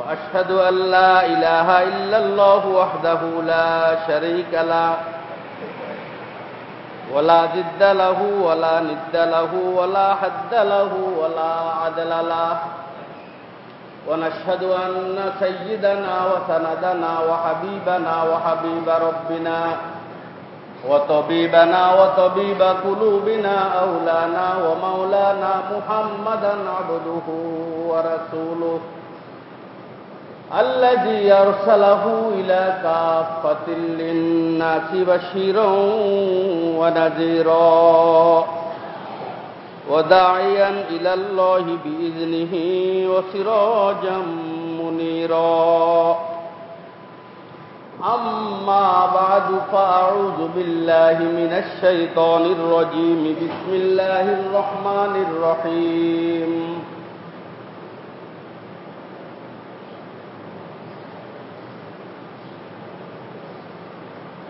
وأشهد أن لا إله إلا الله وحده لا شريك له ولا ضد له ولا ند له ولا حد له ولا عدل له. ونشهد أن سيدنا وسندنا وحبيبنا وحبيب ربنا وطبيبنا وطبيب قلوبنا أولانا ومولانا محمدا عبده ورسوله. الذي أرسله إلى كافة للناس بشيرا ونذيرا وداعيا إلى الله بإذنه وسراجا منيرا. أما بعد فأعوذ بالله من الشيطان الرجيم. بسم الله الرحمن الرحيم.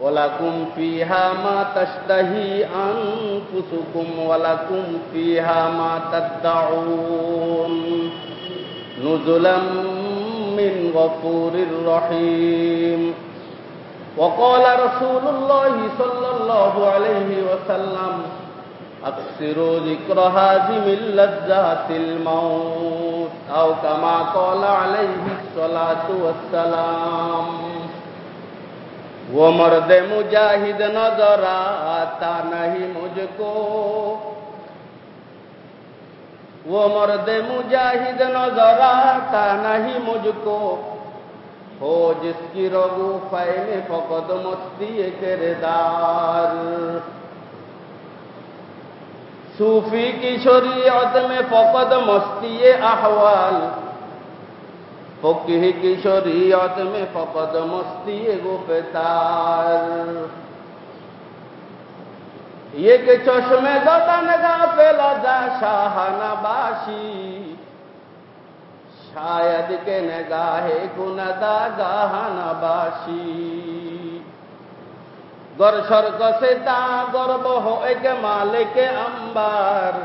ولكم فيها ما تشتهي أنفسكم ولكم فيها ما تدعون نزلا من غفور رحيم. وقال رسول الله صلى الله عليه وسلم أكثروا ذكر هازم اللذات الموت أو كما قال عليه الصلاة والسلام. वो मर्द मुजाहिद नज़र आता नहीं मुझको। वो मर्द मुजाहिद नज़र आता नहीं मुझको। हो जिसकी रगू फैले फकद मस्ती किरदार। सूफी की शरीयत में फकद मस्ती अहवाल। फकीह की शरीयत में फकद मस्ती गुप्तार ये के चश्मे दतन गाफिल जा शाहना बाशी शायद के नगाहे गुनदा गाहना बाशी गर स्वर्ग से ता गर्व हो एक मालिक अंबार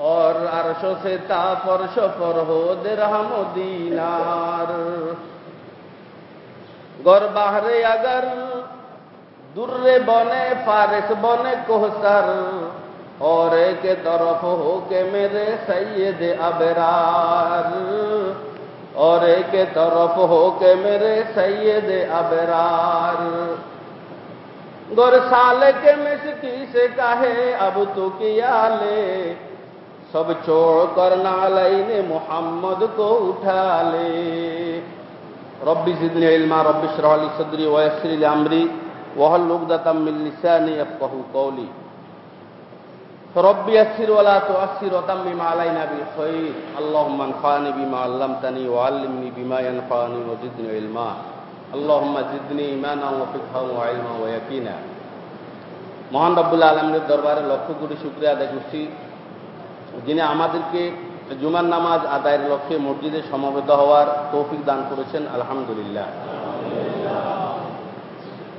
और अरश से ता फर्श पर हो दिरहम दीनार। गौर बाहरे अगर, दुर्रे बने, फारिस बने कोहसर, और एक तरफ़ हो के मेरे सैयद अबरार। और एक तरफ़ हो के मेरे सैयद अबरार। गौर साले के मिसकी से कहे, अब तो किया ले সব চোর করনা লাইনে মোহাম্মদ কো উঠালে। রব্বি সিদ্দিন ইলমা, রব্বি শরহলি সদরি ওয়াসরি আমরি ওয়াহল লুকদাতাম মিন লিসানি ইয়াফকাহু কওলি। রব্বি আসির ওয়ালা তুআসির ওয়াতাম্মিম আলাইনা বিল খাইর আল্লাহুম্মা আনফানি বিমা আল্লামতানি ওয়া আল্লিমনি বিমা ইয়ানফানি ওয়া জিদনি ইলমা। আল্লাহুম্মা জিদনি ঈমানা ওয়া ফিকহান ওয়া ইলমা ওয়া ইয়াকিনা মহান রব্বুল আলমীর দরবারে লক্ষ কোটি শুক্রিয়া আদায় করছি। যিনি আমাদেরকে জুমার নামাজ আদায়ের লক্ষ্যে মসজিদে সমবেত হওয়ার তৌফিক দান করেছেন, আলহামদুলিল্লাহ।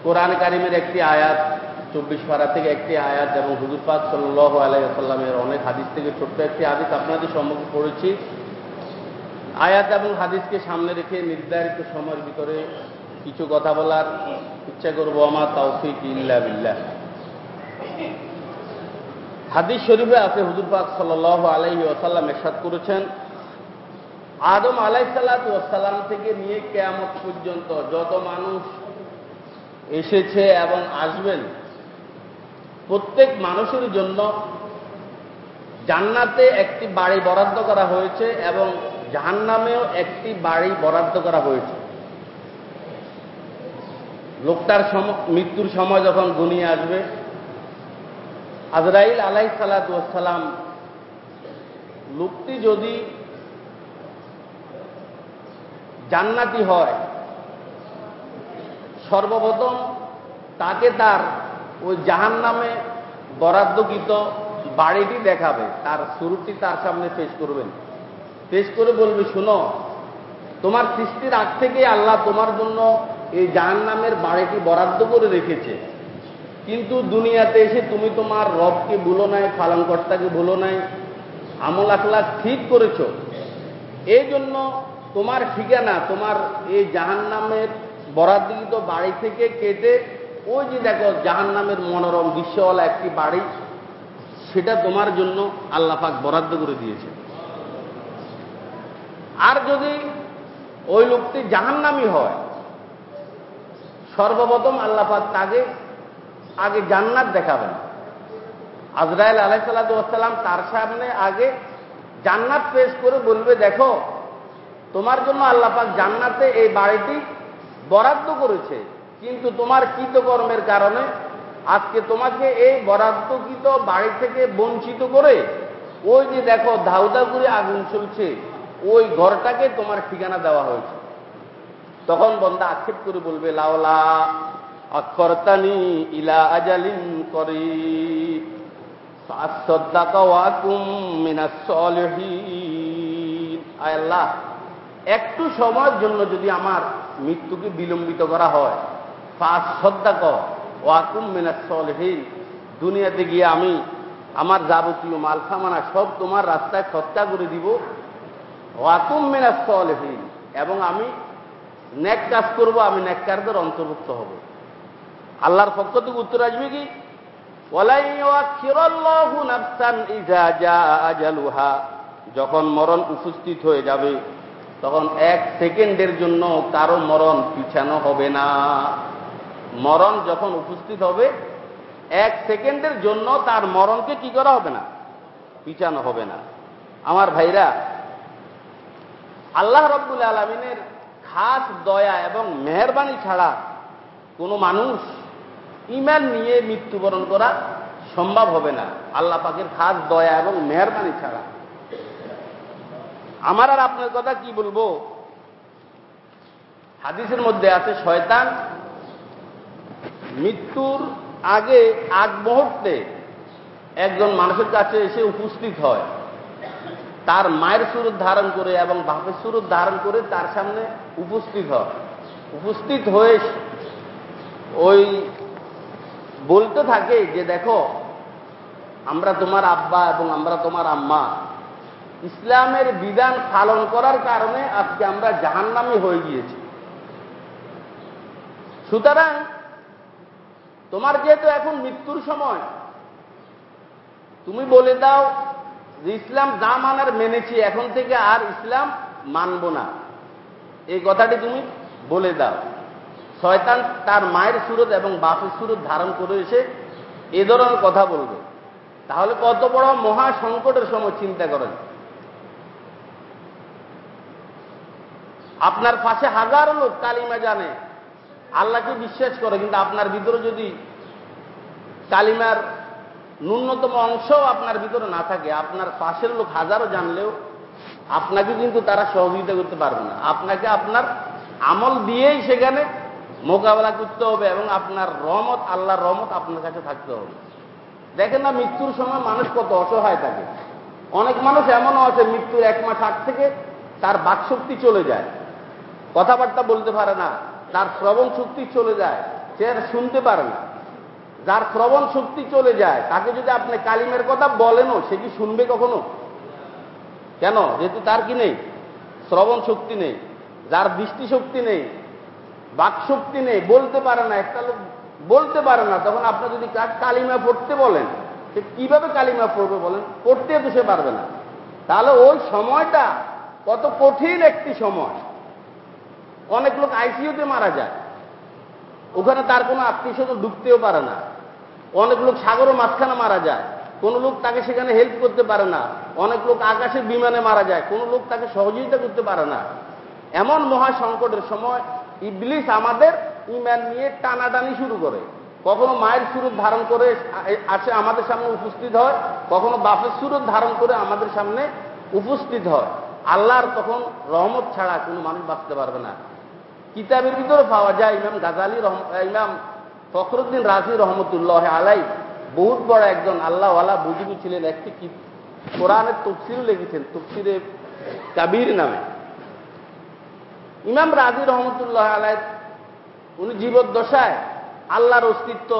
কোরআন কারিমের একটি আয়াত, চব্বিশ পাড়া থেকে একটি আয়াত এবং হুজুরপাক সাল্লাহ আলাইসাল্লামের অনেক হাদিস থেকে ছোট্ট একটি হাদিস আপনাদের সম্মুখে পড়েছি। আয়াত এবং হাদিসকে সামনে রেখে নির্ধারিত সময়ের ভিতরে কিছু কথা বলার ইচ্ছা করব। আমার তৌফিক ইল্লা বিল্লাহ। হাদিস শরীফে আছে হুজুর পাক সাল আলাইহি ওসাল্লাম এরশাদ করেছেন, আদম আলাইসাল্লাম থেকে নিয়ে কেয়ামত পর্যন্ত যত মানুষ এসেছে এবং আসবেন, প্রত্যেক মানুষের জন্য জান্নাতে একটি বাড়ি বরাদ্দ করা হয়েছে এবং জাহান্নামেও একটি বাড়ি বরাদ্দ করা হয়েছে। লোকটার মৃত্যুর সময় যখন গুনিয়ে আসবে আজরাইল আলাই সালাতাম লোকটি যদি জান্নাতি হয়, সর্বপ্রথম তাকে তার ওই জাহান নামে বরাদ্দকৃত বাড়িটি দেখাবে। তার শুরুটি তার সামনে পেশ করবেন। পেশ করে বলবে, শুনো, তোমার সৃষ্টির আগ থেকে আল্লাহ তোমার জন্য এই জাহান নামের বাড়িটি বরাদ্দ করে রেখেছে। কিন্তু দুনিয়াতে এসে তুমি তোমার রবকে ভুলো নাই ফালাঙ্কর্তাকে ভুলো নাই, আমল আখলা ঠিক করেছ। এই জন্য তোমার ঠিকানা, তোমার এই জাহান নামের বরাদ্দকৃত বাড়ি থেকে কেটে, ওই যে দেখো জাহান নামের মনোরম দৃশ্যওয়ালা একটি বাড়ি, সেটা তোমার জন্য আল্লাপাক বরাদ্দ করে দিয়েছে। আর যদি ওই লোকটি জাহান্নামি হয়, সর্বপ্রথম আল্লাপাক তাকে আগে জান্নাত দেখাবেন। আজরায়েল আলাইসাল্লাম তার সামনে আগে জান্নাত পেশ করে বলবে, দেখো, তোমার জন্য আল্লাপাক জান্নাতে এই বাড়িটি বরাদ্দ করেছে। কিন্তু তোমার কৃতকর্মের কারণে আজকে তোমাকে এই বরাদ্দকৃত বাড়ি থেকে বঞ্চিত করে ওই যে দেখো ধাউদা করে আগুন চলছে, ওই ঘরটাকে তোমার ঠিকানা দেওয়া হয়েছে। তখন বন্দা আক্ষেপ করে বলবে, লাওলা অক্ষরতানি ইলা আজালিন করি একটু সময়ের জন্য যদি আমার মৃত্যুকে বিলম্বিত করা হয় শ্রদ্ধা কর ওয়াকুম মিনাসলহীন দুনিয়াতে গিয়ে আমি আমার যাবতীয় মালসামানা সব তোমার রাস্তায় খরচা করে দিব। ওয়াকুম মিনাসলহীন এবং আমি ন্যাক কাজ করব, আমি ন্যাককারদের অন্তর্ভুক্ত হব। আল্লাহর পক্ষ থেকে উত্তর আসবে কি? যখন মরণ উপস্থিত হয়ে যাবে, তখন এক সেকেন্ডের জন্য কারও মরণ পিছানো হবে না। মরণ যখন উপস্থিত হবে, এক সেকেন্ডের জন্য তার মরণকে কি করা হবে না? পিছানো হবে না। আমার ভাইরা, আল্লাহ রব্বুল আলমিনের খাস দয়া এবং মেহরবানি ছাড়া কোনো মানুষ ইমান নিয়ে মৃত্যুবরণ করা সম্ভব হবে না। আল্লাহ পাকের খাস দয়া এবং মেহরবানি ছাড়া। আমার আর আপনার কথা কি বলব? হাদিসের মধ্যে আছে, শয়তান মৃত্যুর আগে, আগ মুহূর্তে একজন মানুষের কাছে এসে উপস্থিত হয়। তার মায়ের সুরত ধারণ করে এবং বাপের সুরত ধারণ করে তার সামনে উপস্থিত হয়। উপস্থিত হয়ে ওই বলতে থাকে যে দেখো, আমরা তোমার আব্বা এবং আমরা তোমার আম্মা। ইসলামের বিধান পালন করার কারণে আজকে আমরা জাহান্নামি হয়ে গিয়েছি। সুতরাং, তোমার যেহেতু এখন মৃত্যুর সময়, তুমি বলে দাও যে ইসলাম যা মানার মেনেছি, এখন থেকে আর ইসলাম মানব না। এই কথাটি তুমি বলে দাও। শয়তান তার মায়ের সুরত এবং বাপের সুরত ধারণ করে এসে এ ধরনের কথা বলবে। তাহলে কত বড় মহা সংকটের সময় চিন্তা করেন। আপনার পাশে হাজারো লোক কালিমা জানে, আল্লাহকে বিশ্বাস করে, কিন্তু আপনার ভিতরে যদি কালিমার ন্যূনতম অংশও আপনার ভিতরে না থাকে, আপনার পাশের লোক হাজারো জানলেও আপনাকে কিন্তু তারা সহযোগিতা করতে পারবে না। আপনাকে আপনার আমল দিয়েই সেখানে মোকাবেলা করতে হবে এবং আপনার রমত আল্লাহর রমত আপনার কাছে থাকতে হবে। দেখেন না, মৃত্যুর সময় মানুষ কত অসহায় থাকে। অনেক মানুষ এমনও আছে, মৃত্যুর এক মাস আগ থেকে তার বাকশক্তি চলে যায়। কথাবার্তা বলতে পারে না, তার শ্রবণ শক্তি চলে যায়, সে আর শুনতে পারে না। যার শ্রবণ শক্তি চলে যায়, তাকে যদি আপনি কালিমের কথা বলেনও, সে কি শুনবে কখনো? কেন? যেহেতু তার কি নেই? শ্রবণ শক্তি নেই, যার দৃষ্টি শক্তি নেই বাক শক্তি নেই, বলতে পারে না, একটা লোক বলতে পারে না, তখন আপনি যদি কালিমা পড়তে বলেন, সে কীভাবে কালিমা পড়বে বলেন? পড়তে তো সে পারবে না। তাহলে ওই সময়টা কত কঠিন একটি সময়। অনেক লোক আইসিইউতে মারা যায়। ওখানে তার কোনো আত্মীয় স্বজন ঢুকতেও পারে না। অনেক লোক সাগরের মাঝখানে মারা যায়। কোন লোক তাকে সেখানে হেল্প করতে পারে না। অনেক লোক আকাশে বিমানে মারা যায়। কোন লোক তাকে সহযোগিতা করতে পারে না। এমন মহা সংকটের সময় ইবলিস আমাদের ইমান নিয়ে টানাটানি শুরু করে। কখনো মায়ের সুরত ধারণ করে আসে আমাদের সামনে উপস্থিত হয়, কখনো বাপের সুরত ধারণ করে আমাদের সামনে উপস্থিত হয়। আল্লাহর তখন রহমত ছাড়া কোনো মানুষ বাঁচতে পারবে না। কিতাবের ভিতরে পাওয়া যায়, ইমাম গাজালি ইমাম ফখরুদ্দিন রাজি রহমতুল্লাহ আলাই বহুত বড় একজন আল্লাহওয়ালা, বুজুর্গ ছিলেন, একটি কোরআনের তফসিরও লেগেছেন তফসিরে কাবির নামে। ইমাম রাজি রহমতুল্লাহ আলাই উনি জীবদ্দশায় আল্লাহর অস্তিত্ব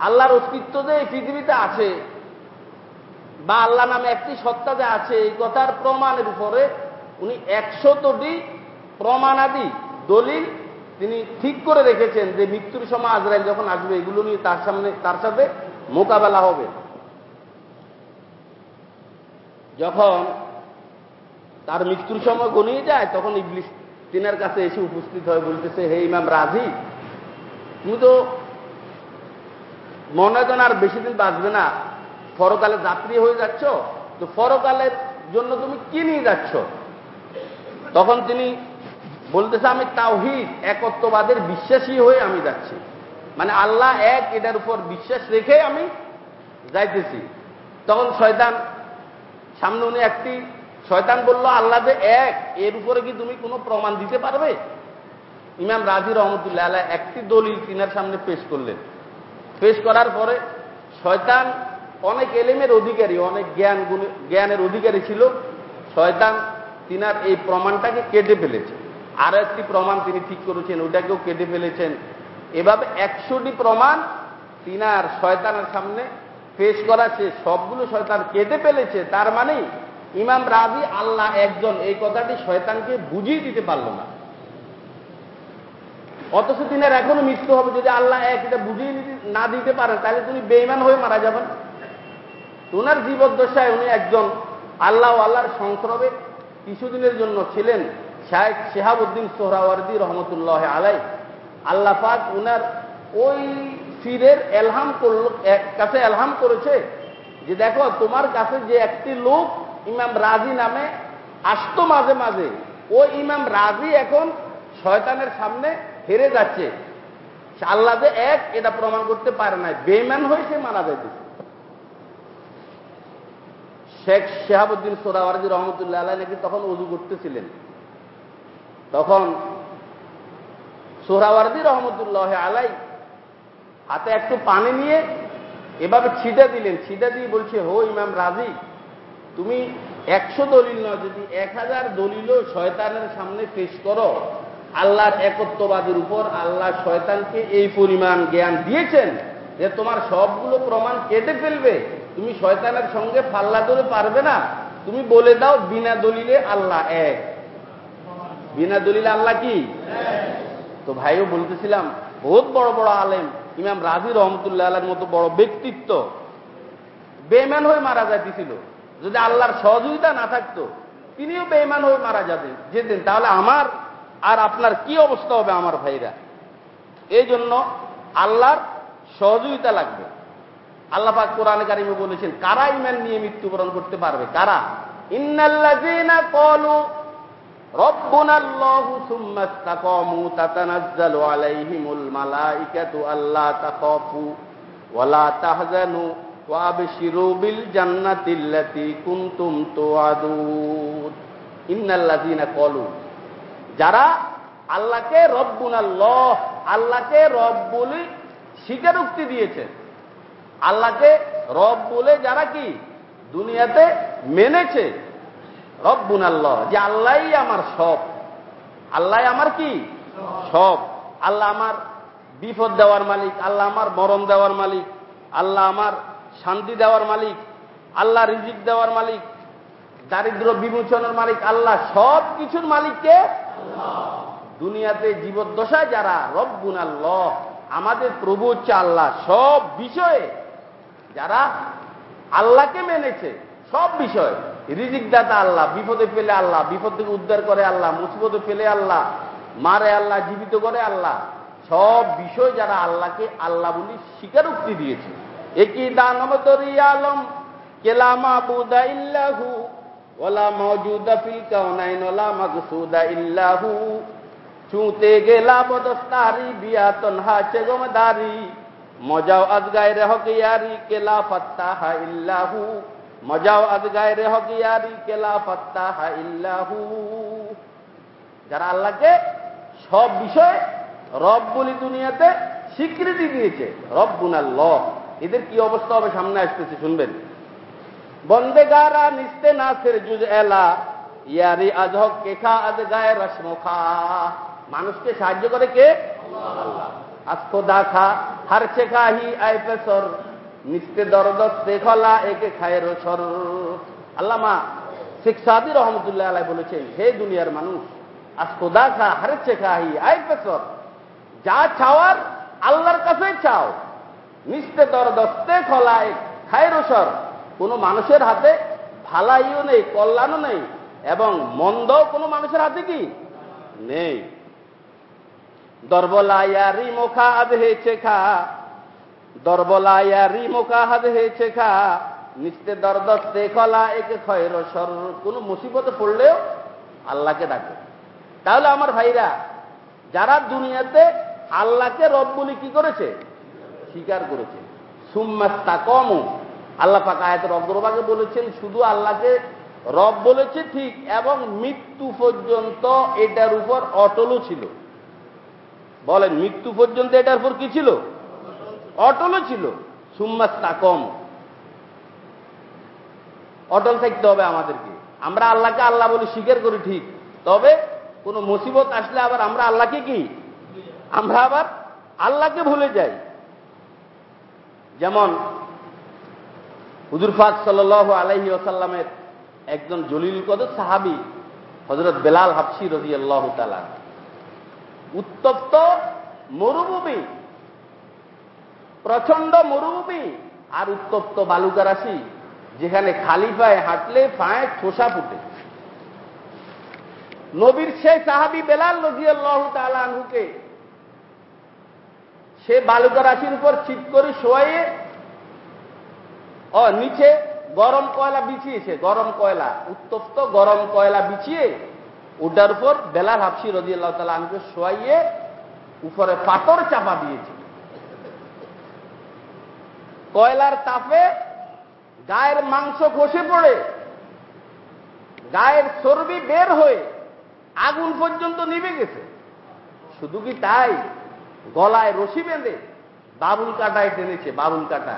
আল্লাহর অস্তিত্ব যে এই পৃথিবীতে আছে বা আল্লাহ নামে একটি সত্তা যে আছে, এই কথার প্রমাণের উপরে উনি একশতটি প্রমাণাদি দলিল তিনি ঠিক করে রেখেছেন যে মৃত্যুর সময় আজরাইল যখন আসবে, এগুলো নিয়ে তার সামনে, তার সাথে মোকাবেলা হবে। যখন তার মৃত্যুর সময় গনিয়ে যায়, তখন ইবলিশ তিনার কাছে এসে উপস্থিত হয়ে, বলতেছে, হে ইমাম রাজি, তুমি তো মনে হয় আর বেশি দিন বাঁচবে না, ফরকালে যাত্রী হয়ে যাচ্ছ, তো ফরকালের জন্য তুমি কি নিয়ে যাচ্ছ? তখন তিনি বলতেছে, আমি তাওহিদ, একত্ববাদের বিশ্বাসী হয়ে আমি যাচ্ছি। মানে আল্লাহ এক, এটার উপর বিশ্বাস রেখে আমি যাইতেছি। তখন শয়তান সামনে উনি একটি শয়তান বলল, আল্লাহ যে এক, এর উপরে কি তুমি কোনো প্রমাণ দিতে পারবে? ইমাম রাজি রহমতুল্লাহ আল্লাহ একটি দলিল তিনার সামনে পেশ করলেন। পেশ করার পরে শয়তান অনেক এলেমের অধিকারী, অনেক জ্ঞান জ্ঞানের অধিকারী ছিল। শয়তান তিনার এই প্রমাণটাকে কেটে ফেলেছে। আরও একটি প্রমাণ তিনি ঠিক করেছেন, ওটাকেও কেটে ফেলেছেন। এভাবে একশোটি প্রমাণ তিনার শয়তানের সামনে পেশ করা সবগুলো শয়তান কেটে ফেলেছে, তার মানে ইমাম রাজি আল্লাহ একজন, এই কথাটি শয়তানকে বুঝিয়ে দিতে পারল না। অথচ তিনার এখনও মৃত্যু হবে, যদি আল্লাহ এক এটা বুঝিয়ে না দিতে পারেন তাহলে তুমি বেইমান হয়ে মারা যাবেন ওনার জীবদ্দশায় উনি একজন আল্লাহ আল্লাহর সংস্রবে কিছুদিনের জন্য ছিলেন শাহেদ শেহাবুদ্দিন সোহরাওয়ার্দি রহমতুল্লাহ আলাই আল্লাহ পাক উনার ওই ফিরের এলহাম করল কাছে এলহাম করেছে যে দেখো, তোমার কাছে যে একটি লোক ইমাম রাজি নামে আসতো মাঝে মাঝে। ও ইমাম রাজি এখন শয়তানের সামনে হেরে যাচ্ছে। আল্লাহ যে এক, এটা প্রমাণ করতে পারে না বেমান হয়ে সে মারা যাইতেছে। শেখ শেহাবুদ্দিন সোরাওয়ারদি রহমতুল্লাহ আল্লাহ নাকি তখন উজু করতেছিলেন। তখন সোহরাওয়ার্দি রহমতুল্লাহ আলাই হাতে একটু পানি নিয়ে এভাবে ছিটা দিলেন। ছিটা দিয়ে বলছে, হো ইমাম রাজি তুমি একশো দলিল নয় যদি এক হাজার দলিলও শয়তানের সামনে পেশ করো, আল্লাহর একত্ববাদের উপর আল্লাহ শয়তানকে এই পরিমাণ জ্ঞান দিয়েছেন যে তোমার সবগুলো প্রমাণ কেটে ফেলবে। তুমি শয়তানের সঙ্গে পাল্লা ধরে পারবে না। তুমি বলে দাও, বিনা দলিলে আল্লাহ এক। বিনা দলিলে আল্লাহ কি? তো ভাইও বলতেছিলাম, বহুত বড় বড় আলেম, ইমাম রাজি রহমতুল্লাহ আল্লাহর মতো বড় ব্যক্তিত্ব বেমান হয়ে মারা যাইতেছিল। যদি আল্লাহর সহযোগিতা না থাকতো, তিনিও বেমান হয়ে মারা যাবেন যেতেন তাহলে আমার আর আপনার কি অবস্থা হবে আমার ভাইরা? এই জন্য আল্লাহর সহযোগিতা লাগবে। আল্লাহ পাক কোরআন কারিমে বলেছেন, কারা ইমান নিয়ে মৃত্যুবরণ করতে পারবে? কারা? তাহজানু যারা আল্লাহকে রব্বুন আল্লাহ আল্লাহকে রব বলে স্বীকারোক্তি দিয়েছে আল্লাহকে রব বলে যারা কি? দুনিয়াতে মেনেছে। রব্বুন আল্লাহ যে আল্লাহই আমার সব। আল্লাহ আমার কি? সব। আল্লাহ আমার বিপদ দেওয়ার মালিক, আল্লাহ আমার মরণ দেওয়ার মালিক, আল্লাহ আমার শান্তি দেওয়ার মালিক, আল্লাহ রিজিক দেওয়ার মালিক, দারিদ্র বিমোচনের মালিক, আল্লাহ সব কিছুর মালিককে দুনিয়াতে জীবদ্দশায় যারা, রব্বুন আল্লাহ, আমাদের প্রভু হচ্ছে আল্লাহ, সব বিষয়ে যারা আল্লাহকে মেনেছে, সব বিষয়। রিজিক দাতা আল্লাহ, বিপদে পেলে আল্লাহ, বিপদ থেকে উদ্ধার করে আল্লাহ, মুসিবতে পেলে আল্লাহ, মারে আল্লাহ, জীবিত করে আল্লাহ, সব বিষয় যারা আল্লাহকে আল্লাহ বলি স্বীকারোক্তি দিয়েছে। একই দানব তরি আলম কেলা মাবুদা ইল্লাহু ওলা মৌজুদা ফিল কাউনাইন ওলা মাকসুদা ইল্লাহু। চুতে গেলা বদস্তারি বিয়া তনহা চেগমদারি মজাও আজগায় রে হকিয়ারি কেলা ফত্তাহা ইল্লাহু। মজাও আজগায় রে হকিয়ারি কেলা ফত্তাহা ইল্লাহু। যারা আল্লাহকে সব বিষয়ে রব বলি দুনিয়াতে স্বীকৃতি দিয়েছে রব্বুন আল্লাহ এদের কি অবস্থা হবে সামনে আসতেছে, শুনবেন। বন্দেগারা নিস্তে নাসের জুজ এলা, ইয়ারি আজহক কেখা আজ গায়ে রসমখা মানুষকে সাহায্য করে কে? আজকো দেখা হার শেখা হি আই পেসর নিস্তে দরদস্তে খলা, একে খায়ের সর। আল্লামা শেখ সাদি রহমতুল্লাহ আলাই বলেছেন, হে দুনিয়ার মানুষ, আজ খোদা খা, হারে শেখা হি আই পেসর যা চাওয়ার আল্লাহর কাছে চাও। নিস্তে দরদস্তে খলা খলায়। খায়ের সর কোন মানুষের হাতে ভালাইও নেই, কল্যাণও নেই, এবং মন্দ কোনো মানুষের হাতে কি? নেই। দরবলায়ারি মোখা আদ হয়েছে খা দরবলায়ারি মোখা হাদ হয়েছে খা নিস্তে দরদস্তে খলা একে খয়ের সর কোনো মুসিবতে পড়লেও আল্লাহকে ডাকে। তাহলে আমার ভাইরা, যারা দুনিয়াতে আল্লাহকে রব বলি কি করেছে? স্বীকার করেছে সুম্মাস্তা কমও আল্লাহ পাক আয়াতের অগ্রভাগে বলেছেন, শুধু আল্লাহকে রব বলেছে ঠিক, এবং মৃত্যু পর্যন্ত এটার উপর অটলও ছিল। বলেন, মৃত্যু পর্যন্ত এটার উপর কি ছিল? অটলও ছিল। সুম্মাস তাকম। অটল থাকতে হবে আমাদেরকে। আমরা আল্লাহকে আল্লাহ বলে স্বীকার করি ঠিক, তবে কোনো মুসিবত আসলে আবার আমরা আল্লাহকে কি? আমরা আবার আল্লাহকে ভুলে যাই। যেমন হুজুর ফাক সাল আলাইহি ওসাল্লামের একজন জলিল কদর সাহাবি হজরত বেলাল হাফসি রজি আল্লাহ তালা উত্তপ্ত মরুভূমি প্রচণ্ড মরুভূমি আর উত্তপ্ত বালুকা রাশি যেখানে খালি পায়ে হাঁটলে পায়ে ঠোসা ফুটে। নবীর সেই সাহাবি বেলাল রজিয়াল্লাহ তালুকে সে বালুকা রাশির উপর চিত করে শোয়াইয়ে নিচে গরম কয়লা বিছিয়েছে, গরম কয়লা, উত্তপ্ত গরম কয়লা বিছিয়ে ওটার উপর বেলাল হাফসি রদিয়াল্লাহ তালা আমাকে শোয়াইয়ে উপরে পাথর চাপা দিয়েছে। কয়লার তাপে গায়ের মাংস খসে পড়ে, গায়ের চর্বি বের হয়ে আগুন পর্যন্ত নিভে গেছে। শুধু কি তাই? গলায় রশি বেঁধে বাবুল কাটায় টেনেছে, বাবুল কাটা।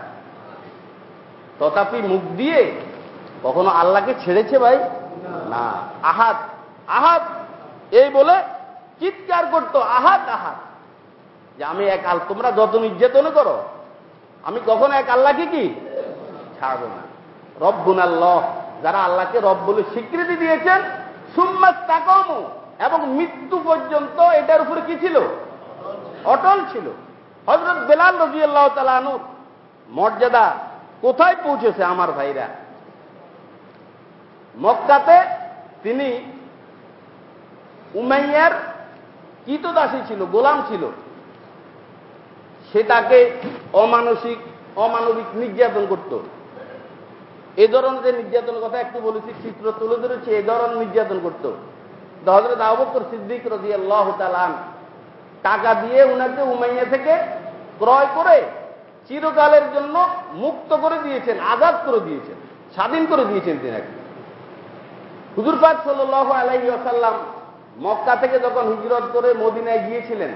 তথাপি মুখ দিয়ে কখনো আল্লাহকে ছেড়েছে ভাই? না। আহাত আহাত, এই বলে চিৎকার করতো, আহাত আহাত। যে আমি এক আল তোমরা যত নির্যাতন করো, আমি কখনো এক আল্লাহকে কি? ছাড়বো না। রব্বুন আল্লাহ, যারা আল্লাহকে রব বলে স্বীকৃতি দিয়েছেন সুম্মাস তাকম এবং মৃত্যু পর্যন্ত এটার উপরে কি ছিল? অটল ছিল। হজরত বেলাল রজি আল্লাহ তালানুর মর্যাদা কোথায় পৌঁছেছে আমার ভাইরা? মক্কাতে তিনি উমাইয়ার কীতদাসী ছিল, গোলাম ছিল। সে তাকে অমানসিক, অমানবিক নির্যাতন করত। এ ধরনের যে নির্যাতনের কথা একটু বলেছি, চিত্র তুলে ধরেছে, এ ধরনের নির্যাতন করত। হজরত আবকর সিদ্দিক রাজি আল্লাহ তালান টাকা দিয়ে উনাকে উমাইয়া থেকে ক্রয় করে চিরকালের জন্য মুক্ত করে দিয়েছেন, আজাদ করে দিয়েছেন, স্বাধীন করে দিয়েছেন তিনাকে হুজুর পাক সাল আলাইহি আসাল্লাম মক্কা থেকে যখন হিজরত করে মদিনায় গিয়েছিলেন,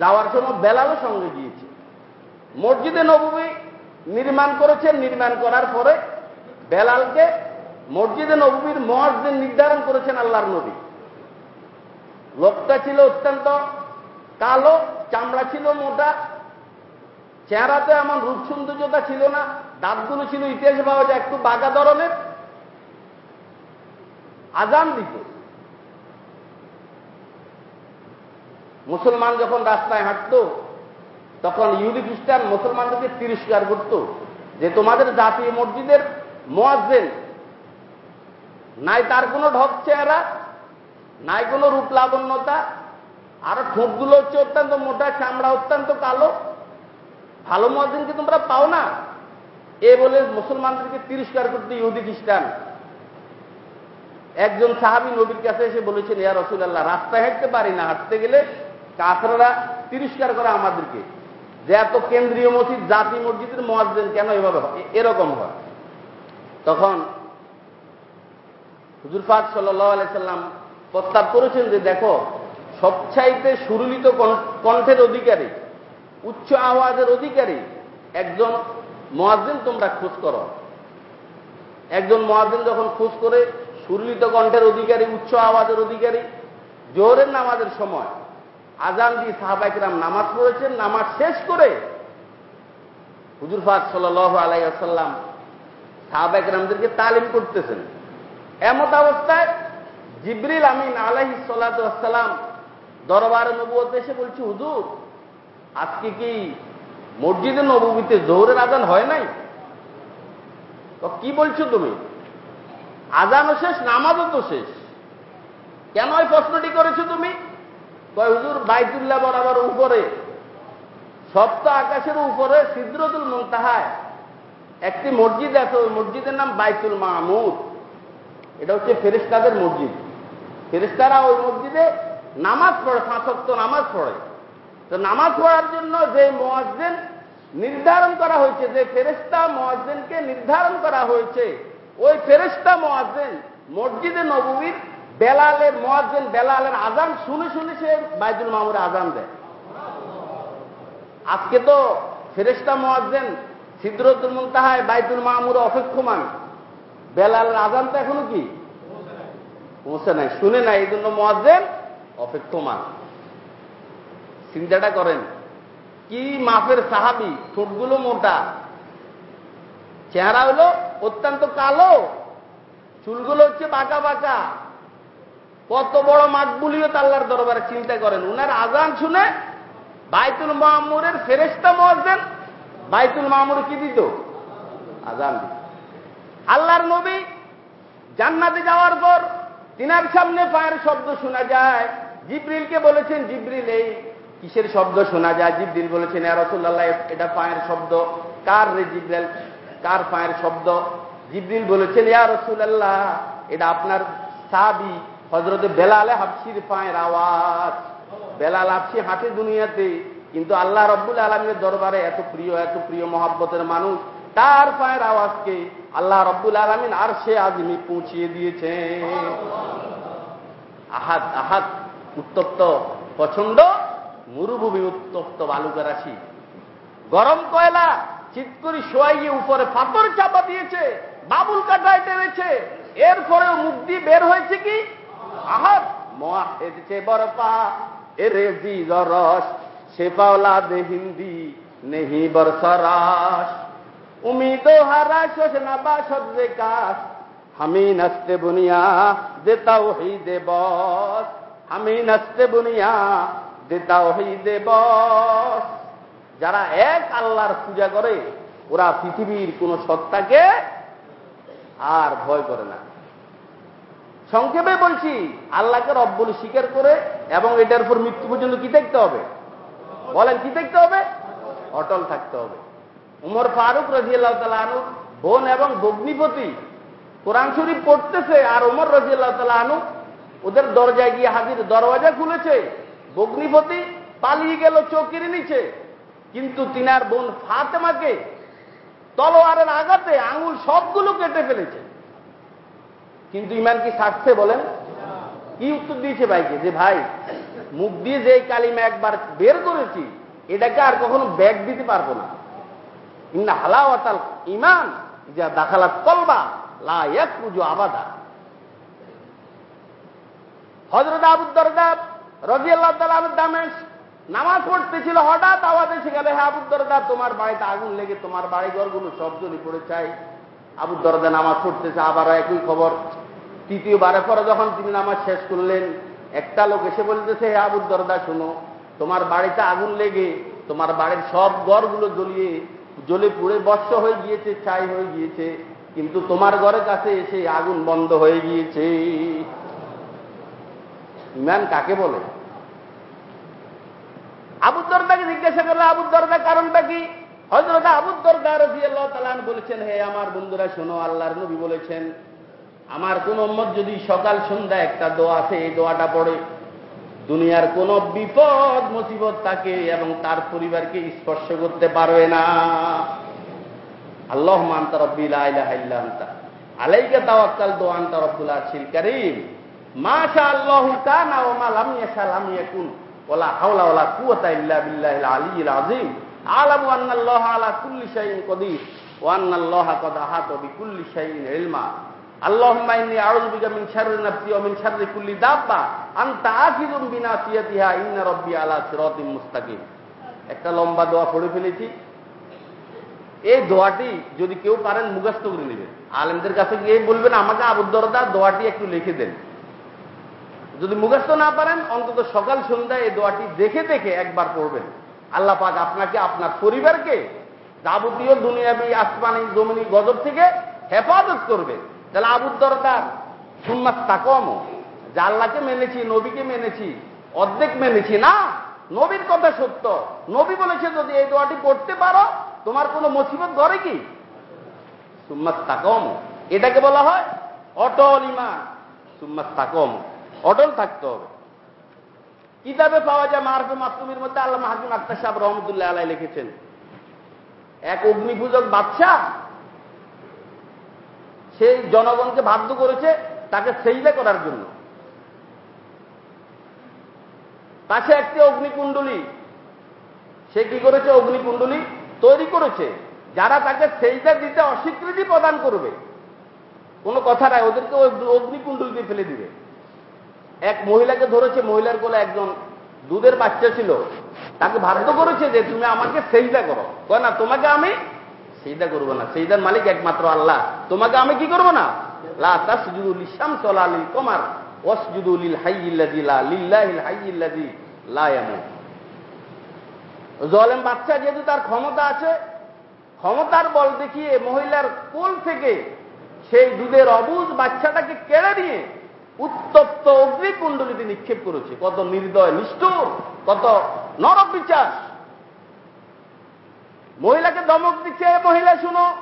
যাওয়ার সময় বেলালও সঙ্গে গিয়েছে মসজিদে নবী নির্মাণ করেছেন, নির্মাণ করার পরে বেলালকে মসজিদে নবীর মহাজদের নির্ধারণ করেছেন আল্লাহর নবী। লোকটা ছিল অত্যন্ত কালো, চামড়া ছিল মোটা, চেহারাতে এমন রূপ সৌন্দর্যতা ছিল না, দাঁতগুলো ছিল ইতিহাসে পাওয়া যায় একটু বাঁকা ধরনের। আজান দিত। মুসলমান যখন রাস্তায় হাঁটত, তখন ইহুদি খ্রিস্টান মুসলমানদেরকে তিরস্কার করত যে তোমাদের জাতীয় মসজিদের মোয়াজেন নাই তার কোনো ঢক চেহারা নাই কোনো রূপ লাবণ্যতা, আর ঠোঁটগুলো হচ্ছে অত্যন্ত মোটা, চামড়া অত্যন্ত কালো। ভালো মহাদিনকে তোমরা পাও না? এ বলে মুসলমানদেরকে তিরস্কার করতে ইহুদি খ্রিস্টান। একজন সাহাবি নবীর কাছে এসে বলেছেন, ইয়া রসুল্লাহ রাস্তায় হাঁটতে পারি না। হাঁটতে গেলে কাফরারা তিরস্কার করে আমাদেরকে। যে এত কেন্দ্রীয় মসজিদ, জাতি মসজিদের মহাজেন কেন এভাবে এরকম হয়। তখন হুজুর ফাদ সাল্লাহ আলাইসাল্লাম প্রস্তাব করেছেন যে দেখো, সবচাইতে সুরলিত কণ্ঠের অধিকারী, উচ্চ আওয়াজের অধিকারী একজন মহাজিন তোমরা খোঁজ করো। একজন মহাজিন যখন খোঁজ করে, সুরলিত কণ্ঠের অধিকারী, উচ্চ আওয়াজের অধিকারী, জোহরের নামাজের সময় আজান দিয়ে সাহাবাইকরাম নামাজ পড়েছেন, নামাজ শেষ করে হুজুর ফাদ সাল আলাইসাল্লাম সাহাবাইকরামদেরকে তালিম করতেছেন। এমত অবস্থায় জিবরিল আমিন আলাহি সাল্লাম দরবারে নবুয়ত এসে বলছি, হুজুর, আজকে কি মসজিদে নবীতে জোহরের আজান হয় নাই? তো কি বলছো তুমি? আজানও শেষ, নামাজও তো শেষ। কেন ওই প্রশ্নটি করেছ তুমি? কয়, হুজুর, বাইতুল্লাহ বরাবর উপরে, সপ্ত আকাশের উপরে সিদ্রতুল মুন্তাহায় একটি মসজিদ আছে, ওই মসজিদের নাম বাইতুল মাহমুদ এটা হচ্ছে ফেরিস্তাদের মসজিদ। ফেরিস্তারা ওই মসজিদে নামাজ পড়ে, পাঁচক্ত নামাজ পড়ে। তো নামাজ পড়ার জন্য যে মোয়াজ্জেন নির্ধারণ করা হয়েছে, যে ফেরেস্তা মোয়াজ্জেনকে নির্ধারণ করা হয়েছে, ওই ফেরেস্তা মোয়াজ্জেন মসজিদে নবীর বেলালের, মোয়াজ্জেন বেলালের আজান শুনে শুনে সে বাইতুল মামুরে আজান দেয়। আজকে তো ফেরেস্তা মোয়াজ্জেন সিদ্রতুল মুন্তাহায় বাইতুল মামুরে অপেক্ষমান। বেলালের আজান তো এখনও কি? পৌঁছে নাই, শুনে নাই এই জন্য মোয়াজ্জেন অপেক্ষমান। চিন্তাটা করেন, কি মাফের সাহাবি, ঠোঁটগুলো মোটা, চেহারা হলো অত্যন্ত কালো, চুলগুলো হচ্ছে বাঁকা বাঁকা, কত বড় মাকবুলিও তাল্লার দরবারে চিন্তা করেন। উনার আজান শুনে বাইতুল মাহমুরের ফেরেস্তা মহাজেন বাইতুল মাহমুর কি দিত? আজান দিত। আল্লাহর নবী জান্নাতে যাওয়ার পর তিনার সামনে পায়ের শব্দ শোনা যায়। জিব্রিলকে বলেছেন, জিব্রিল, এই কিসের শব্দ শোনা যায়? জিব্রিল বলেছেন রসুল্লাহ এটা পায়ের শব্দ। কার রে জিব্রাইল কার পায়ের শব্দ? জিব্রিল বলেছেন, ইয়া রসুল্লাহ এটা আপনার সাবি হজরতে বেলালে হাফসির পায়ের আওয়াজ। বেলাল হাফসি হাঁটে দুনিয়াতে, কিন্তু আল্লাহ রব্বুল আলমীর দরবারে এত প্রিয় এত প্রিয় মহাব্বতের মানুষ। তার পায়ের আওয়াজকে আল্লাহ রব্বুল আলমিন আর সে আজমি পৌঁছিয়ে দিয়েছে আহাদ আহাদ, উত্তপ্ত, পছন্দ, মরুভূমি উত্তপ্ত বালুকা রাশি। গরম কয়লা চিৎকরি শোয়াইয়ে উপরে পাথর চাপা দিয়েছে, বাবুল কাটায় টেনেছে। এরপরেও মুখ দিয়ে বের হয়েছে কি? আহার মহাছে বরপা এরে জি রস, সে পাওলা দে হিন্দি নেহি বরসরাস উমিদ হারা শোষ না বা সদ্রে কাশ আমি নস্তে বুনিয়া দেতাও হি দেব আমি নস্তে বুনিয়া দেতাও হি দেব যারা এক আল্লাহর পূজা করে, ওরা পৃথিবীর কোন সত্তাকে আর ভয় করে না। সংক্ষেপে বলছি, আল্লাহকে রব্বুল স্বীকার করে এবং এটার উপর মৃত্যু পর্যন্ত কি দেখতে হবে? বলেন, কি দেখতে হবে? অটল থাকতে হবে। উমর ফারুক রাজিয়াল্লাহ তালা আনু বোন এবং ভগ্নিপতি কোরআন শরীফ পড়তেছে আর উমর তালা আনু ওদের দরজায় গিয়ে হাজির, দরওয়াজা খুলেছে, ভগ্নিপতি পালিয়ে গেল চৌকির নিচে। কিন্তু তিনার বোন ফাতেমাকে তলোয়ারের আঘাতে আঙুল সবগুলো কেটে ফেলেছে। কিন্তু ইমান কি থাকছে বলেন? কি উত্তর দিয়েছে ভাইকে? যে ভাই, মুখ দিয়ে যে কালিমা একবার বের করেছি, এটাকে আর কখনো ব্যাগ দিতে পারব না। ইন্না হালাওয়াতাল ইমান যা দাখালাত কলবা, লা পুজো আবাদা। হজরত আবুদ্দরদাব রাজি আল্লাহ তালামের দামেশ নামাজ পড়তেছিল, হঠাৎ আওয়াজ এসে গেলে হ্যাঁ আবুদ্দরদা তোমার বাড়িতে আগুন লেগে, তোমার বাড়ি ঘরগুলো সব জ্বলি পড়ে চাই আবুদ্দরদা নামাজ পড়তেছে, আবার একই খবর। তৃতীয়বারে পরে যখন তিনি নামাজ শেষ করলেন, একটা লোক এসে বলতেছে, হে আবুদ্দরদা শোনো, তোমার বাড়িতে আগুন লেগে, তোমার বাড়ির সব ঘরগুলো জ্বলিয়ে জ্বলে পুড়ে বর্ষ হয়ে গিয়েছে, ছাই হয়ে গিয়েছে, কিন্তু তোমার ঘরের কাছে এসে আগুন বন্ধ হয়ে গিয়েছে। ইমান কাকে বলে? আবুদ্দরদাকে জিজ্ঞাসা করলে আবুদ্দরদা কারণটা কি? হজরত আবুদ্দরদা রাজি আল্লাহ তালান বলেছেন, হে আমার বন্ধুরা, শোনো, আল্লাহর নবী বলেছেন, আমার কোন উম্মত যদি সকাল সন্ধ্যা একটা দোয়া আছে, এই দোয়াটা পড়ে দুনিয়ার কোন বিপদ, মুসিবত তাকে এবং তার পরিবারকে স্পর্শ করতে পারবে না। আল্লাহ মান্তা রব্বিল আইলাহাইল্লান্তা আলাইকা তাওয়াক্কাল দো আন্তা রব্বুল আরশিল কারীম। মা ইয়াকুন ওয়ালা হাওলা ইল্লা আলা কুল্লি বিকুল্লি একটা লম্বা দোয়া পড়ে ফেলেছি। এই দোয়াটি যদি কেউ পারেন মুখস্থ করে নেবেন। আলেমদের কাছে গিয়ে বলবেন, আমাকে আবুদ্দরদা দোয়াটি একটু লিখে দেন। যদি মুখস্থ না পারেন, অন্তত সকাল সন্ধ্যায় এই দোয়াটি দেখে দেখে একবার পড়বেন। আল্লাহ পাক আপনাকে, আপনার পরিবারকে যাবতীয় দুনিয়াবি আসমানি, জমিনি, গজব থেকে হেফাজত করবে তাহলে আবুদ্দরদার সুন্নাত তাকম যে আল্লাহকে মেনেছি, নবীকে মেনেছি, অর্ধেক মেনেছি না? নবীর কথা সত্য। নবী বলেছে, যদি এই দোয়াটি পড়তে পারো, তোমার কোনো মুসিবত ধরে কি? সুম্মাত তাকম এটাকে বলা হয় অটল ইমান সুম্মাত তাকম অটল থাকতে হবে। কিতাবে পাওয়া যায় মারফে মাসুমির মধ্যে আল্লাহ মাহাকিম আক্তার সাহেব রহমতুল্লাহ আলাই লিখেছেন, এক অগ্নিপূজক বাদশাহ সেই জনগণকে বাধ্য করেছে তাকে সেইলে করার জন্য। পাশে একটি অগ্নিকুণ্ডলী, সে কি করেছে? অগ্নিকুণ্ডলী তৈরি করেছে। যারা তাকে সেইটা দিতে অস্বীকৃতি প্রদান করবে, কোনো কথা নাই, ওদেরকে অগ্নিকুণ্ডল দিয়ে ফেলে দিবে। এক মহিলাকে ধরেছে, মহিলার কোলে একজন দুধের বাচ্চা ছিল। তাকে বাধ্য করেছে যে, তুমি আমাকে সেইদা করো। না, তোমাকে আমি সেইদা করব না। সেইদার মালিক একমাত্র আল্লাহ। তোমাকে আমি কি করব না? কমার। জলেম বাচ্চা যেহেতু তার ক্ষমতা আছে, ক্ষমতার বল দেখিয়ে মহিলার কোল থেকে সেই দুধের অবুজ বাচ্চাটাকে কেড়ে নিয়ে উত্তপ্ত অগ্নিকুণ্ডলিতে নিক্ষেপ করেছে। কত নির্দয়, নিষ্ঠুর, কত নরক বিচার মহিলাকে দমক দিচ্ছে মহিলা, শুনো।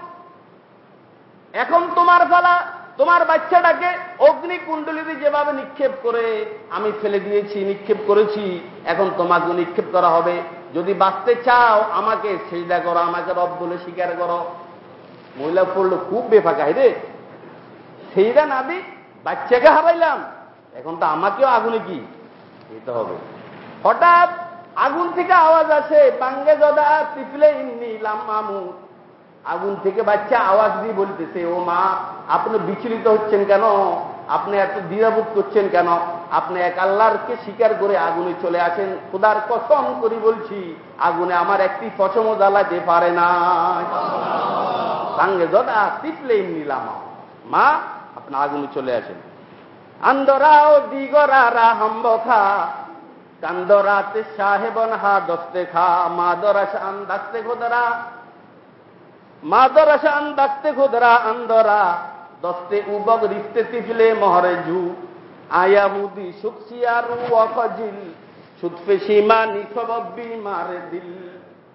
এখন তোমার ফলা তোমার বাচ্চাটাকে অগ্নিকুণ্ডলিতে যেভাবে নিক্ষেপ করে, আমি ফেলে দিয়েছি, নিক্ষেপ করেছি, এখন তোমাকে নিক্ষেপ করা হবে। যদি বাঁচতে চাও, আমাকে সেজদা করো, আমাকে রব বলে স্বীকার করো। মহিলা পড়ল খুব বেফাকাই রে। সেইটা না দি বাচ্চাকে হারাইলাম। এখন তো আমাকেও আগুনে কি হবে? হঠাৎ আগুন থেকে আওয়াজ আসে, বাঙ্গে গদা পিপলে নিলাম মামু আগুন থেকে বাচ্চা আওয়াজ দিয়ে বলতেছে, ও মা, আপনি বিচলিত হচ্ছেন কেন? আপনি এত দ্বিধাবোধ করছেন কেন? আপনি এক আল্লাহরকে স্বীকার করে আগুনে চলে আসেন। খোদার কসম করি বলছি, আগুনে আমার একটি পছম জ্বালাতে পারে না। সাঙ্গে যদা টিপলে নিলাম মা, আপনি আগুনে চলে আসেন। আন্দরা ও দিগরা হাম্বখা কান্দরাতে সাহেবন হা দস্তে খা মা দরাশান দাস্তে খোদরা মা দরাশান দাস্তে খোদরা আন্দরা। দস্তে উবক রিস্তে তিফলে মহরে জু। আয়াহুদি সুকসিয়ারু অখজিল সুতফে সীমা নিখবব্বি মারে দিল।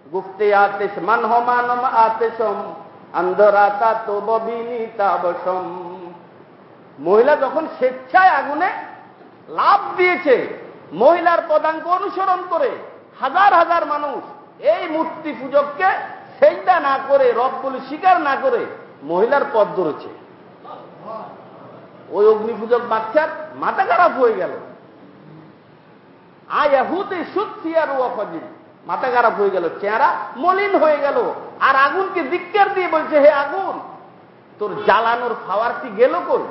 গুফতে আতেশ মান হমানম আতেশম। আন্দরাতা তো ববিনী তাবসম মহিলা যখন স্বেচ্ছায় আগুনে লাভ দিয়েছে মহিলার পদাঙ্ক অনুসরণ করে হাজার হাজার মানুষ এই মূর্তি পূজককে সেইটা না করে রব স্বীকার না করে মহিলার পথ ধরেছে। ওই অগ্নিপূজক বাচ্চার মাথা খারাপ হয়ে গেল। আয়াহুতে সুৎসি আর ওয়াফাজি, মাথা খারাপ হয়ে গেল, চেহারা মলিন হয়ে গেল। আর আগুনকে দিক্কার দিয়ে বলছে, হে আগুন, তোর জ্বালানোর খাওয়ারটি গেল কই?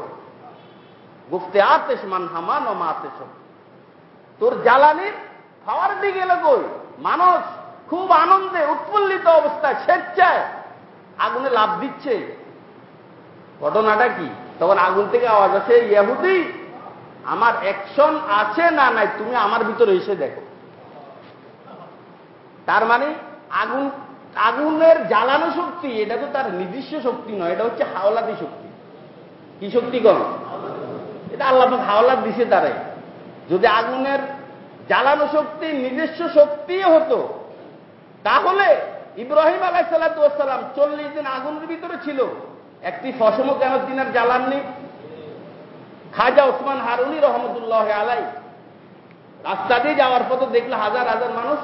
গুফতে আতেস মান হামান ও মাতেস তোর জ্বালানির খাওয়ারটি গেল কই মানুষ খুব আনন্দে উৎফুল্লিত অবস্থায় স্বেচ্ছায় আগুনে লাভ দিচ্ছে। ঘটনাটা কি? তখন আগুন থেকে আওয়াজ আছে ইয়াহুদি, আমার অ্যাকশন আছে না নাই? তুমি আমার ভিতরে এসে দেখো। তার মানে আগুন, আগুনের জ্বালানো শক্তি, এটা তো তার নিজস্ব শক্তি নয়, এটা হচ্ছে হাওলাতি শক্তি। কি শক্তি কম? এটা আল্লাহ হাওলাত দিছে তারে। যদি আগুনের জ্বালানো শক্তি নিজস্ব শক্তি হতো, তাহলে ইব্রাহিম আলাহ আলাইসাল্লাম চল্লিশ দিন আগুনের ভিতরে ছিল। একটি ফসমও কেন তিনার জ্বালাননি? খাজা ওসমান হারুনি রহমতুল্লাহ আলাই রাস্তা দিয়ে যাওয়ার পথে দেখল হাজার হাজার মানুষ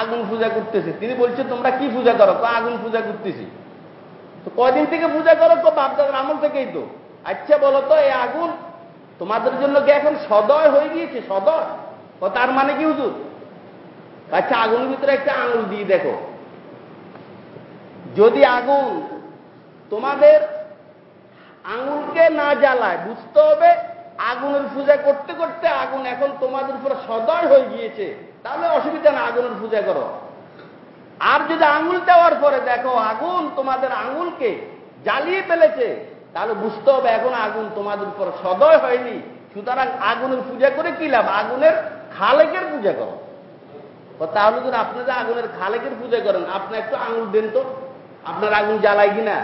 আগুন পূজা করতেছে। তিনি বলছে, তোমরা কি পূজা করো? আগুন পূজা করতেছি। তো কয়দিন থেকে পূজা করো? তো বাপদাদার আমল থেকেই তো। আচ্ছা বলো তো, এই আগুন তোমাদের জন্য কি এখন সদয় হয়ে গিয়েছে? সদয়। ও তার মানে কি হুজুর? আচ্ছা আগুনের ভিতরে একটা আঙুল দিয়ে দেখো। যদি আগুন তোমাদের আঙুলকে না জ্বালায়, বুঝতে হবে আগুনের পূজা করতে করতে আগুন এখন তোমাদের উপরে সদয় হয়ে গিয়েছে। তাহলে অসুবিধা না, আগুনের পূজা করো। আর যদি আঙুল দেওয়ার পরে দেখো আগুন তোমাদের আঙুলকে জ্বালিয়ে ফেলেছে তাহলে বুঝতে হবে এখন আগুন তোমাদের উপর সদয় হয়নি। সুতরাং আগুনের পূজা করে কি লাভ? আগুনের খালেকের পূজা করো। তাহলে যদি আপনি যে আগুনের খালেকের পূজা করেন, আপনি একটু আঙুল দেন তো। আপনার আগুন জ্বালায় কিনা?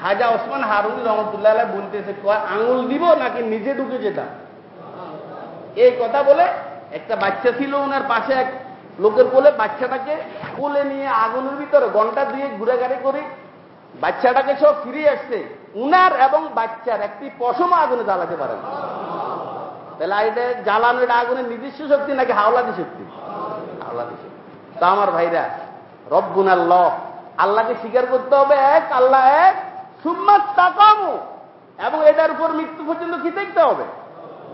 খাজা ওসমান হারুন রহমতুল্লাহ বলতেছে আঙুল দিব নাকি নিজে ঢুকে যেতাম? এই কথা বলে একটা বাচ্চা ছিল ওনার পাশে এক লোকের কোলে, বাচ্চাটাকে কোলে নিয়ে আগুনের ভিতরে ঘণ্টা দিয়ে ঘুরে গাড়ি করি বাচ্চাটাকে সব ফিরিয়ে আসছে। উনার এবং বাচ্চার একটি পশম আগুনে জ্বালাতে পারে না তাহলে এটা জ্বালানো এটা আগুনের নিজস্ব শক্তি নাকি হাওলাদি শক্তি? হাওলাদি শক্তি। তা আমার ভাইরা, রব্বুন আল্লাহ, আল্লাহকে স্বীকার করতে হবে এক, আল্লাহ এক তাকামু। এবং এটার উপর মৃত্যু পর্যন্ত কি দেখতে হবে?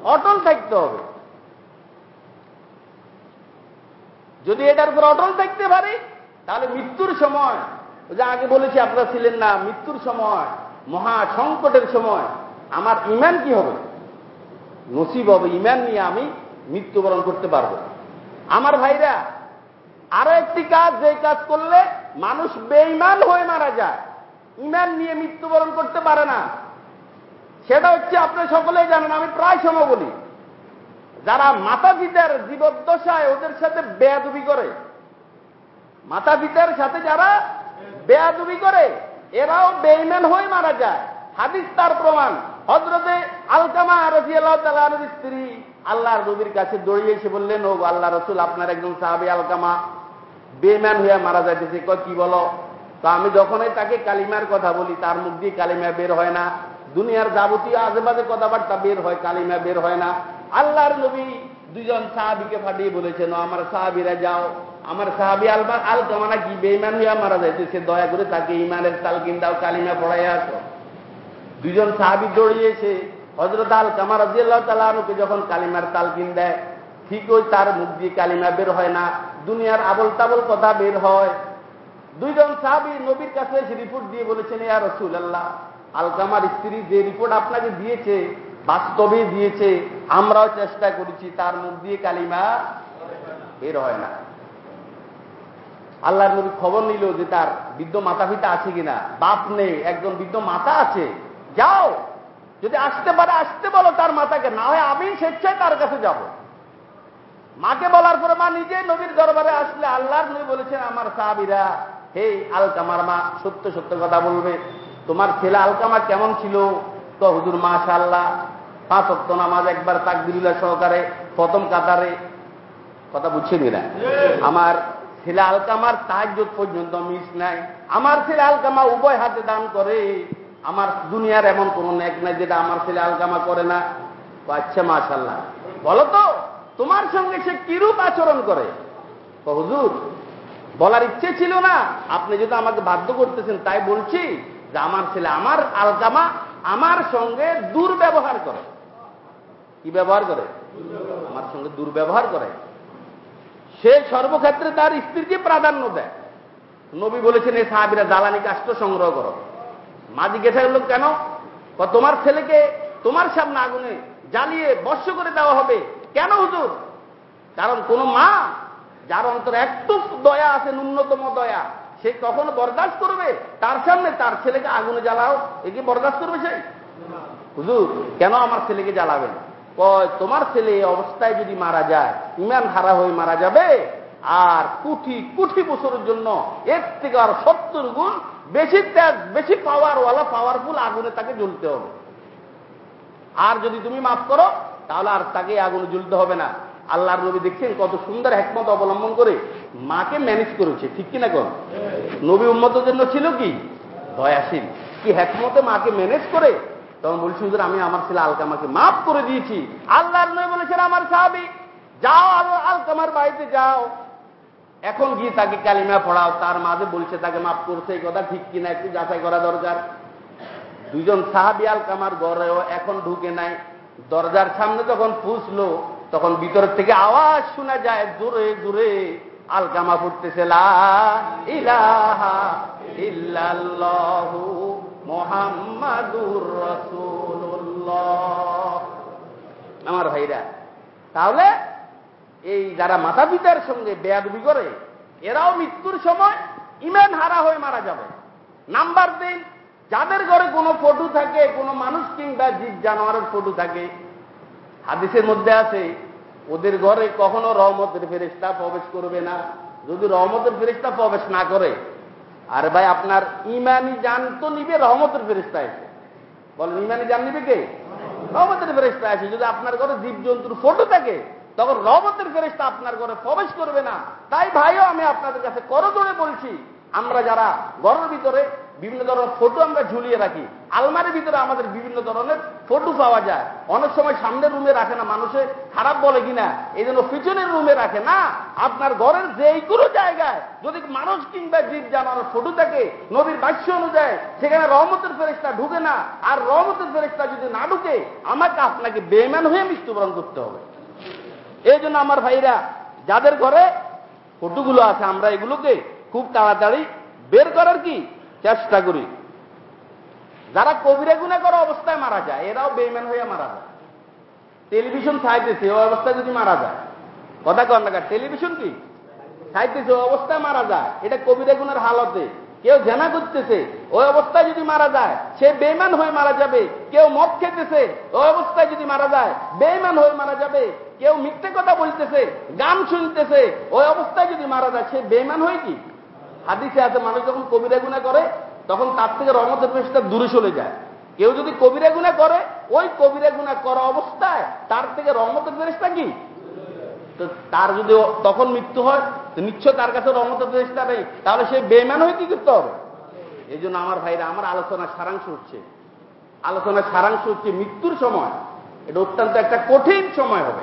অটল থাকতে হবে। যদি এটার উপর অটল থাকতে পারি, তাহলে মৃত্যুর সময় যে আগে বলেছি আপনারা ছিলেন না, মৃত্যুর সময়। মহা সংকটের সময় আমার ইমান কি হবে? নসিব হবে ইমান নিয়ে আমি মৃত্যুবরণ করতে পারব। আমার ভাইরা, আরও একটি কাজ, যে কাজ করলে মানুষ বেইমান হয়ে মারা যায়। ইমান নিয়ে মৃত্যুবরণ করতে পারে না। সেটা হচ্ছে আপনি সকলেই জানেন, আমি প্রায় সময় বলি। যারা মাতা পিতার জীবদ্দশায় ওদের সাথে বেয়াদুবি করে মাতা পিতার সাথে যারা বেয়াদুবি করে এরাও বেইমান হয়ে মারা যায়। হাদিস তার প্রমাণ। হজরতে আলকামা রাজি আল্লাহ তালার স্ত্রী আল্লাহর নবীর কাছে দৌড়িয়ে এসে বললেন ও আল্লাহ রসুল, আপনার একজন সাহাবি আলকামা বেম্যান হয়ে মারা যাইতেছে। কি বলো? তো আমি যখনই তাকে কালিমার কথা বলি, তার মুখ দিয়ে কালিমা বের হয় না। দুনিয়ার যাবতীয় আজেবাজে কথাবার্তা বের হয়, কালিমা বের হয় না। আল্লাহর নবী দুজন সাহাবিকে ফাটিয়ে বলেছেন আমার সাহাবিরা, যাও। আমার সাহাবি আলবা আল কামানা কি বেইমান হইয়া মারা যাইতেছে দয়া করে তাকে ইমানের তালকিন দাও, কালিমা পড়াই আসো। দুজন সাহাবি দৌড়িয়েছে হজরত আল কামার রাজিয়াল্লাহ তালুকে যখন কালিমার তালকিন দেয়, ঠিক ওই তার মুখ দিয়ে কালিমা বের হয় না, দুনিয়ার আবল তাবল কথা বের হয়। দুইজন সাহাবি নবীর কাছে এসে রিপোর্ট দিয়ে বলেছেন, ইয়া রসুল আল্লাহ আলকামার স্ত্রী যে রিপোর্ট আপনাকে দিয়েছে, বাস্তবে দিয়েছে, আমরাও চেষ্টা করেছি, তার মুখ দিয়ে কালিমা বের হয় না। আল্লাহর নবী খবর নিল যে তার বৃদ্ধ মাতা পিতা আছে কিনা? বাপ নেই একজন বৃদ্ধ মাতা আছে। যাও যদি আসতে পারে আসতে বলো তার মাতাকে। না হয় আমি স্বেচ্ছায় তার কাছে যাব। মাকে বলার পরে মা নিজে নবীর দরবারে আসলে আল্লাহর নবী বলেছেন আমার সাহাবিরা হে আলকামার মা সত্য সত্য কথা বলবে। তোমার ছেলে আলকামা কেমন ছিল? তো হুজুর মাশা আল্লাহ পাঁচ অক্ত নামাজ একবার তাকবিরুল্লাহ সহকারে প্রথম কাতারে কথা বুঝছেন না আমার ছেলে আলকামার তাহাজ পর্যন্ত মিস নাই। আমার ছেলে আলকামা উভয় হাতে দান করে। আমার দুনিয়ার এমন কোন নেক নাই যেটা আমার ছেলে আলকামা করে না। আচ্ছা মাশাল্লাহ বলো তো তোমার সঙ্গে সে কিরূপ আচরণ করে? হুজুর, বলার ইচ্ছে ছিল না। আপনি যদি আমাকে বাধ্য করতেছেন, তাই বলছি যে আমার ছেলে আমার আলকামা আমার সঙ্গে দুর্ব্যবহার করে। কি ব্যবহার করে? আমার সঙ্গে দুর্ব্যবহার করে। সে সর্বক্ষেত্রে তার স্ত্রীকে প্রাধান্য দেয়। নবী বলেছেন এই সাহাবিরা জ্বালানি কাষ্ট সংগ্রহ করো। মা জিজ্ঞাসা করল কেন? তোমার ছেলেকে তোমার সামনে আগুনে জ্বালিয়ে বর্ষ করে দেওয়া হবে। কেন হুজুর? কারণ কোন মা, যার অন্তর একটু দয়া আছে, ন্যূনতম দয়া, সে কখনো বরদাস্ত করবে? তার সামনে তার ছেলেকে আগুনে জ্বালাও, এ কি বরদাস্ত করবে সে? হুজুর, কেন আমার ছেলেকে জ্বালাবেন? তোমার ছেলে এই অবস্থায় যদি মারা যায় ইমান হারা হয়ে মারা যাবে? আর কুঠি কুঠি বছরের জন্য এর থেকে আর সত্তর গুণ বেশি ত্যাগ বেশি পাওয়ারওয়ালা পাওয়ারফুল আগুনে তাকে জ্বলতে হবে। আর যদি তুমি মাফ করো তাহলে আর তাকে আগুনে জ্বলতে হবে না। আল্লাহর নবী দেখছেন কত সুন্দর একমত অবলম্বন করে মাকে ম্যানেজ করেছে ঠিক কিনা কোন? নবী উম্মতের জন্য ছিল কি? দয়াশীল। কি হ্যাকমতে মাকে ম্যানেজ করে? তখন বলছি, হুজুর, আমি আমার ছেলে আলকামাকে মাফ করে দিয়েছি। আল্লাহর নবী বলেছেন, আমার সাহাবি, যাও আল- আলকামার বাড়িতে যাও। এখন গিয়ে তাকে কালিমা পড়াও, তার মাঝে বলছে, তাকে মাফ করছে, এই কথা ঠিক কিনা একটু যাচাই করা দরকার। দুজন সাহাবি আলকামার ঘরেও এখন ঢুকে নাই। দরজার সামনে যখন পুষলো, তখন ভিতর থেকে আওয়াজ শোনা যায়, জোরে জোরে, আলকামা ফুটতেছে লা ইলাহা মুহাম্মাদুর রাসূলুল্লাহ। আমার ভাইরা, তাহলে এই যারা মাতা পিতার সঙ্গে বেয়াদবি করে, এরাও মৃত্যুর সময় ইমান হারা হয়ে মারা যাবে। নাম্বার তিন, যাদের ঘরে কোনো ফটো থাকে, কোনো মানুষ কিংবা জীব জানোয়ারের ফটো থাকে, হাদিসের মধ্যে আছে, ওদের ঘরে কখনো রহমতের ফেরিস্তা প্রবেশ করবে না। যদি রহমতের ফেরিস্তা প্রবেশ না করে আর ভাই, আপনার ইমানি জান তো নিবে, রহমতের ফেরিস্তা আছে বলেন, ইমানি জান নিবে কে? রহমতের ফেরিস্তা আছে যদি আপনার ঘরে জীবজন্তুর ফটো থাকে, তখন রহমতের ফেরিস্তা আপনার ঘরে প্রবেশ করবে না। তাই ভাইও, আমি আপনাদের কাছে করজোড়ে বলছি আমরা যারা ঘরের ভিতরে বিভিন্ন ধরনের ফটো আমরা ঝুলিয়ে রাখি, আলমারির ভিতরে আমাদের বিভিন্ন ধরনের ফটো পাওয়া যায়। অনেক সময় সামনের রুমে রাখে না, মানুষে খারাপ বলে কিনা, এই জন্য পিছনের রুমে রাখে না। আপনার ঘরের যেই কোনো জায়গায় যদি মানুষ কিংবা জীব জানানোর ফটো থাকে, নবীর বাক্য অনুযায়ী, সেখানে রহমতের ফেরেস্তা ঢুকে না। আর রহমতের ফেরেস্তা যদি না ঢুকে, আমাকে আপনাকে বেমান হয়ে মৃত্যুবরণ করতে হবে। এই জন্য আমার ভাইরা, যাদের ঘরে ফটোগুলো আছে, আমরা এগুলোকে তাড়াতাড়ি বের করার কি? চেষ্টা করি। যারা কবিরা গুণা করা অবস্থায় মারা যায়, এরাও বেইমান হয়ে মারা যায়। টেলিভিশন চাইতেছে ওই অবস্থায় যদি মারা যায়। কথা কন না টেলিভিশন কি? চাইতেছে ওই অবস্থায় মারা যায়। এটা কবিরা গুণের হালতে। কেউ জেনা করতেছে ওই অবস্থায় যদি মারা যায়, সে বেইমান হয়ে মারা যাবে। কেউ মদ খেতেছে ওই অবস্থায় যদি মারা যায় বেইমান হয়ে মারা যাবে। কেউ মিথ্যে কথা বলতেছে, গান শুনতেছে ওই অবস্থায় যদি মারা যায়, সে বেইমান হয়ে কি? হাদিসে আছে মানুষ যখন কবিরা গুণা করে তখন তার থেকে রহমতের পেশটা দূরে চলে যায়। কেউ যদি কবিরা গুণা করে ওই কবিরা গুণা করা অবস্থায় তার থেকে রহমতের ফেরেস্তা কি? তো তার যদি তখন মৃত্যু হয় তো নিশ্চয় তার কাছে রহমতের ফেরেস্তা নেই। তাহলে সে বেমান হয়ে কি করতে হবে? এই জন্য আমার ভাইরা আমার আলোচনার সারাংশ হচ্ছে। আলোচনার সারাংশ হচ্ছে মৃত্যুর সময়। এটা অত্যন্ত একটা কঠিন সময় হবে।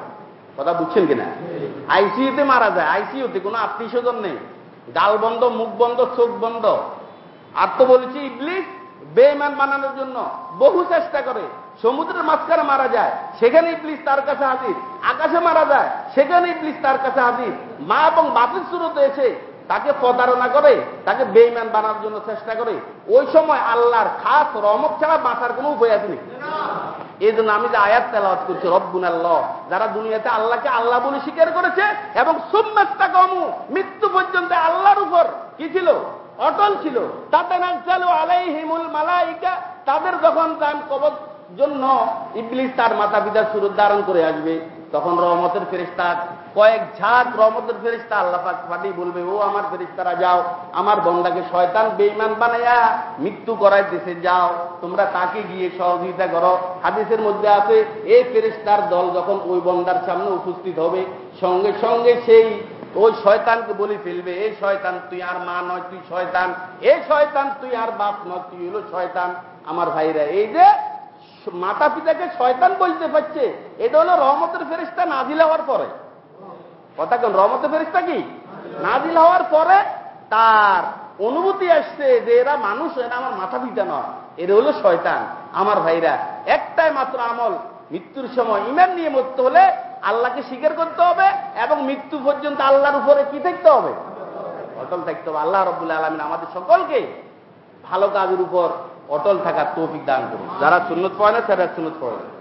কথা বুঝছেন কিনা? আইসিইউতে মারা যায়। আইসিইউতে কোনো আত্মীয় স্বজন নেই। গাল বন্ধ, মুখ বন্ধ, চোখ বন্ধ। আর তো বলছি, ইবলিস বেইমান বানানোর জন্য বহু চেষ্টা করে। সমুদ্রের মাঝখানে মারা যায়, সেখানে ইবলিস তার কাছে হাজির। আকাশে মারা যায়, সেখানে ইবলিস তার কাছে হাজির। মা এবং বাতিল শুরুতে এসে তাকে প্রতারণা করে, তাকে বেইমান বানানোর জন্য চেষ্টা করে। ওই সময় আল্লাহর খাস রহমত ছাড়া বাঁচার কোনো উপায় আছে এই জন্য আমি যে আয়াত তেলাওয়াত করছি রব্বুন আল্লাহ যারা দুনিয়াতে আল্লাহকে আল্লাহ বলে স্বীকার করেছে এবং সুম্মাস্তা কমু মৃত্যু পর্যন্ত আল্লাহর উপর কি ছিল? অটল ছিল। তাতে নাজালু আলাইহিমুল মালাইকা, তাদের যখন তান কবর জন্য ইবলিস তার মাতা পিতার সুরত ধারণ করে আসবে তখন রহমতের ফেরিস্তা কয়েক ঝাঁক রহমতের ফেরিস্তা আল্লাহ পাঠিয়ে বলবে, ও আমার ফেরিস্তারা যাও, আমার বন্দাকে শয়তান বেইমান বানাইয়া মৃত্যু করাইতেছে যাও, তোমরা তাকে গিয়ে সহযোগিতা করো। হাদিসের মধ্যে আছে এই ফেরিস্তার দল যখন ওই বন্দার সামনে উপস্থিত হবে, সঙ্গে সঙ্গে সেই ওই শয়তানকে বলে ফেলবে এই শয়তান, তুই আর মা নয়, তুই শয়তান এই শয়তান, তুই আর বাপ নয়, তুই হলো শয়তান, আমার ভাইরা। এই যে মাতা পিতাকে শয়তান বলতে পারছে, এটা হলো রহমতের ফেরিস্তা নাজিল হওয়ার পরে। কথা কেন, রহমতের ফেরিস্তা কি? নাজিল হওয়ার পরে তার অনুভূতি আসছে যে এরা মানুষ, এরা আমার মাথা পিতা নয়, এরা হলো শয়তান। আমার ভাইরা, একটাই মাত্র আমল, মৃত্যুর সময় ইমান নিয়ে মরতে হলে আল্লাহকে স্বীকার করতে হবে এবং মৃত্যু পর্যন্ত আল্লাহর উপরে কি থাকতে হবে? অটল থাকতে হবে। আল্লাহ রবুল্লা আলমিন আমাদের সকলকে ভালো কাজের উপর অটল থাকার তৌফিক দান করুন। যারা সুন্নত পড়ে না তারা সুন্নত পড়ে